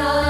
서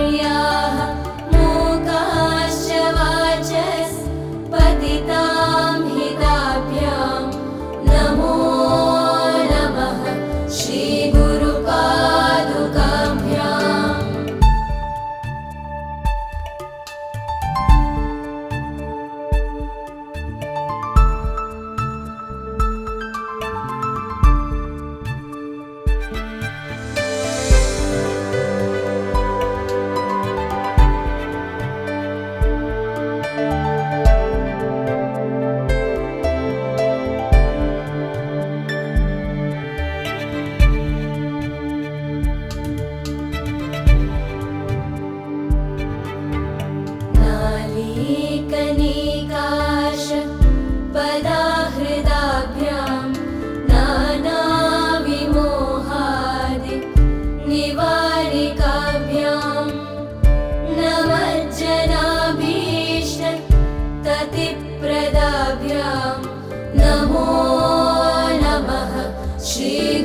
Te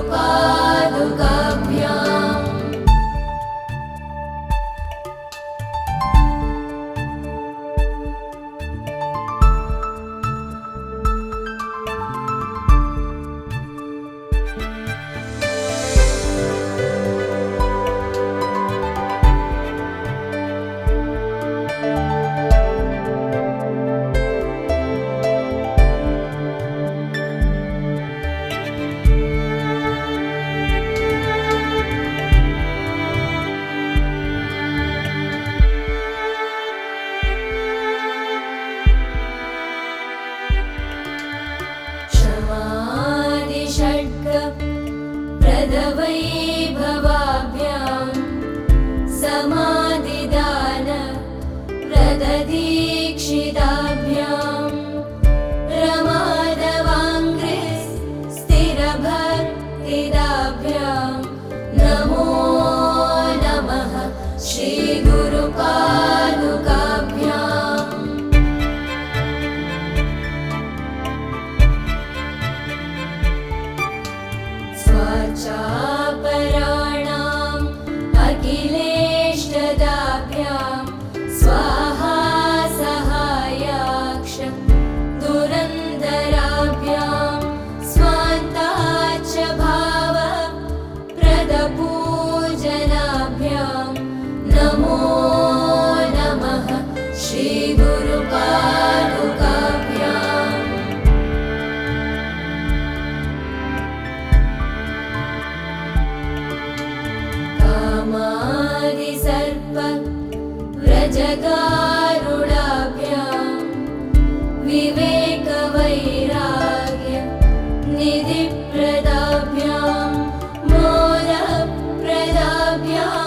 Rupa. माधवै भवा yeah.